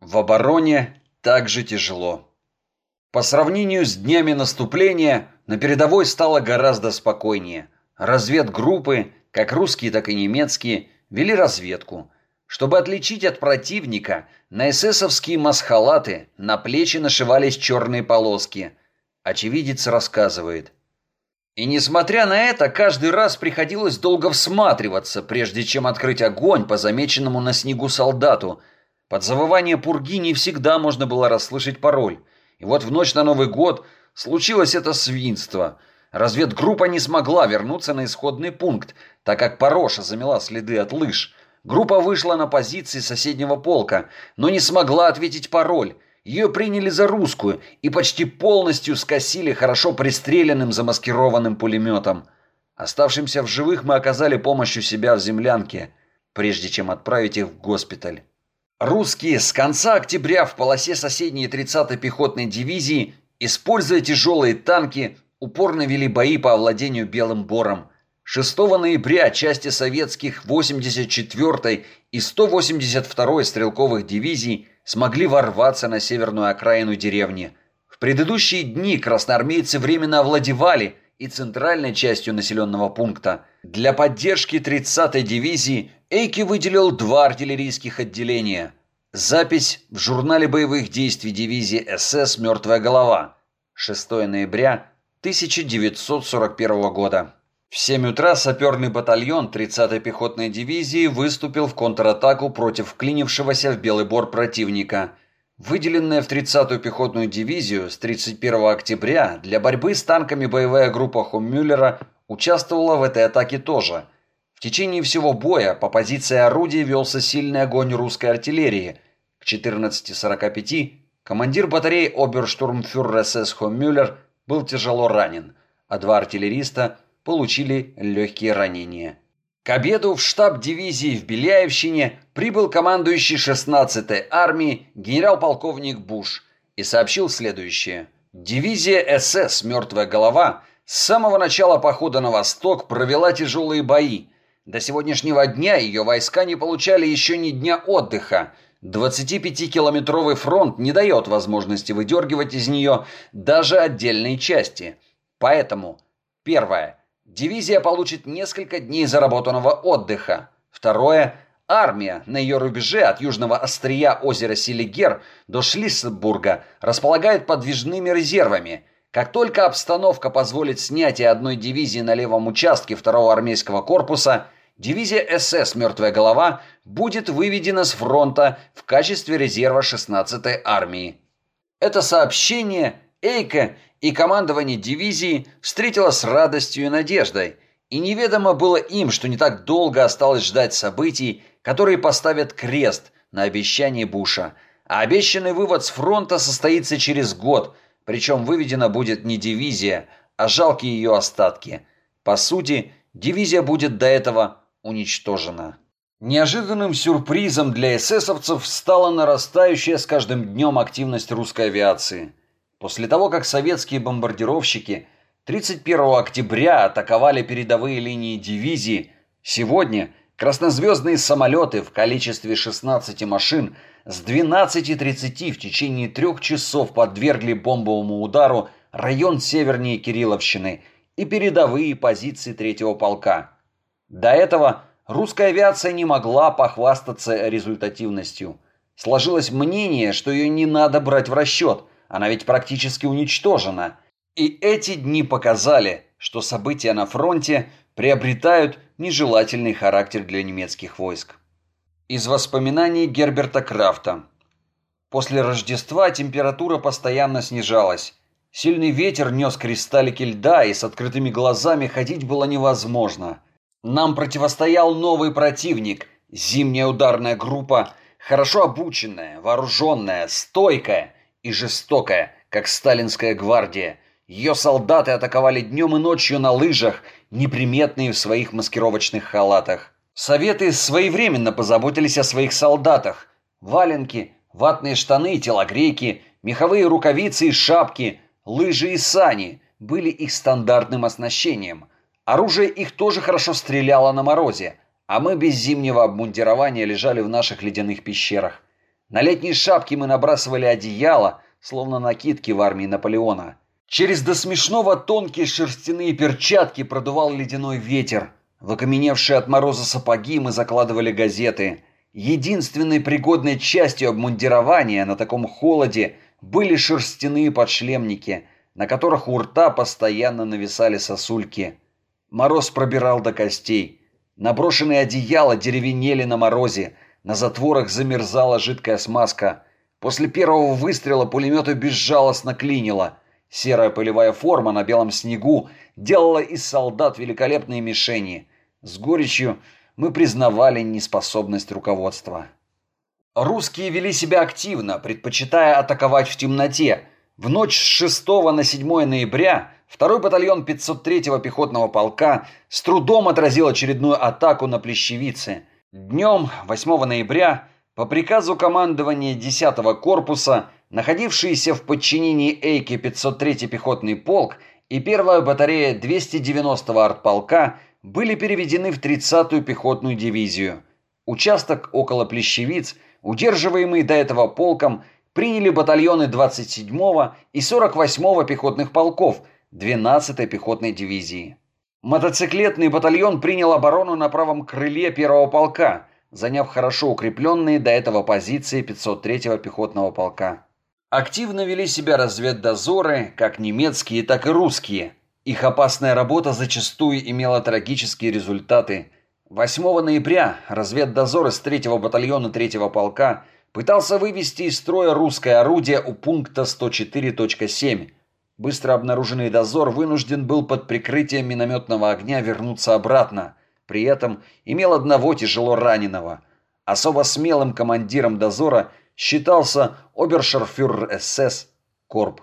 В обороне также тяжело. По сравнению с днями наступления, на передовой стало гораздо спокойнее. Разведгруппы, как русские, так и немецкие, вели разведку. Чтобы отличить от противника, на эсэсовские масхалаты на плечи нашивались черные полоски. Очевидец рассказывает – и несмотря на это, каждый раз приходилось долго всматриваться, прежде чем открыть огонь по замеченному на снегу солдату. Под завывание пурги не всегда можно было расслышать пароль. И вот в ночь на Новый год случилось это свинство. Разведгруппа не смогла вернуться на исходный пункт, так как Пороша замела следы от лыж. Группа вышла на позиции соседнего полка, но не смогла ответить пароль – ее приняли за русскую и почти полностью скосили хорошо пристреленным замаскированным пулеметом. Оставшимся в живых мы оказали помощь у себя в землянке, прежде чем отправить их в госпиталь. Русские с конца октября в полосе соседней 30-й пехотной дивизии, используя тяжелые танки, упорно вели бои по овладению Белым Бором. 6 ноября части советских 84-й и 182-й стрелковых дивизий смогли ворваться на северную окраину деревни. В предыдущие дни красноармейцы временно овладевали и центральной частью населенного пункта. Для поддержки 30-й дивизии Эйки выделил два артиллерийских отделения. Запись в журнале боевых действий дивизии СС «Мертвая голова». 6 ноября 1941 года. В 7 утра саперный батальон 30-й пехотной дивизии выступил в контратаку против вклинившегося в Белый Бор противника. Выделенная в 30-ю пехотную дивизию с 31 октября для борьбы с танками боевая группа Хуммюллера участвовала в этой атаке тоже. В течение всего боя по позиции орудий велся сильный огонь русской артиллерии. К 14.45 командир батареи оберштурмфюрер СС Хуммюллер был тяжело ранен, а два артиллериста – получили легкие ранения. К обеду в штаб дивизии в Беляевщине прибыл командующий 16-й армией генерал-полковник Буш и сообщил следующее. Дивизия СС «Мертвая голова» с самого начала похода на восток провела тяжелые бои. До сегодняшнего дня ее войска не получали еще ни дня отдыха. 25-километровый фронт не дает возможности выдергивать из нее даже отдельные части. Поэтому, первое, Дивизия получит несколько дней заработанного отдыха. Второе. Армия на ее рубеже от южного острия озера Селигер до Шлиссенбурга располагает подвижными резервами. Как только обстановка позволит снятие одной дивизии на левом участке второго армейского корпуса, дивизия СС «Мертвая голова» будет выведена с фронта в качестве резерва 16-й армии. Это сообщение Эйка и командование дивизии встретило с радостью и надеждой, и неведомо было им, что не так долго осталось ждать событий, которые поставят крест на обещании Буша, а обещанный вывод с фронта состоится через год, причем выведена будет не дивизия, а жалкие ее остатки. По сути, дивизия будет до этого уничтожена. Неожиданным сюрпризом для эсэсовцев стала нарастающая с каждым днем активность русской авиации – После того, как советские бомбардировщики 31 октября атаковали передовые линии дивизии, сегодня краснозвездные самолеты в количестве 16 машин с 12.30 в течение трех часов подвергли бомбовому удару район севернее Кирилловщины и передовые позиции третьего полка. До этого русская авиация не могла похвастаться результативностью. Сложилось мнение, что ее не надо брать в расчет – она ведь практически уничтожена. И эти дни показали, что события на фронте приобретают нежелательный характер для немецких войск. Из воспоминаний Герберта Крафта. После Рождества температура постоянно снижалась. Сильный ветер нес кристаллики льда, и с открытыми глазами ходить было невозможно. Нам противостоял новый противник – зимняя ударная группа, хорошо обученная, вооруженная, стойкая – и жестокая, как сталинская гвардия. Ее солдаты атаковали днем и ночью на лыжах, неприметные в своих маскировочных халатах. Советы своевременно позаботились о своих солдатах. Валенки, ватные штаны, телогрейки, меховые рукавицы и шапки, лыжи и сани были их стандартным оснащением. Оружие их тоже хорошо стреляло на морозе, а мы без зимнего обмундирования лежали в наших ледяных пещерах. На летние шапки мы набрасывали одеяло, словно накидки в армии Наполеона. Через до смешного тонкие шерстяные перчатки продувал ледяной ветер. В от мороза сапоги мы закладывали газеты. Единственной пригодной частью обмундирования на таком холоде были шерстяные подшлемники, на которых у рта постоянно нависали сосульки. Мороз пробирал до костей. Наброшенные одеяла деревенели на морозе, на затворах замерзала жидкая смазка. После первого выстрела пулемету безжалостно клинило – Серая полевая форма на белом снегу делала из солдат великолепные мишени. С горечью мы признавали неспособность руководства. Русские вели себя активно, предпочитая атаковать в темноте. В ночь с 6 на 7 ноября второй батальон 503-го пехотного полка с трудом отразил очередную атаку на Плещевице. Днем 8 ноября по приказу командования 10-го корпуса находившиеся в подчинении Эйки 503-й пехотный полк и первая батарея 290-го артполка были переведены в 30-ю пехотную дивизию. Участок около Плещевиц, удерживаемый до этого полком, приняли батальоны 27-го и 48-го пехотных полков 12-й пехотной дивизии. Мотоциклетный батальон принял оборону на правом крыле первого полка, заняв хорошо укрепленные до этого позиции 503-го пехотного полка. Активно вели себя разведдозоры, как немецкие, так и русские. Их опасная работа зачастую имела трагические результаты. 8 ноября разведдозор из 3-го батальона 3-го полка пытался вывести из строя русское орудие у пункта 104.7. Быстро обнаруженный дозор вынужден был под прикрытием минометного огня вернуться обратно. При этом имел одного тяжело раненого. Особо смелым командиром дозора – считался обершарфюрер СС Корп.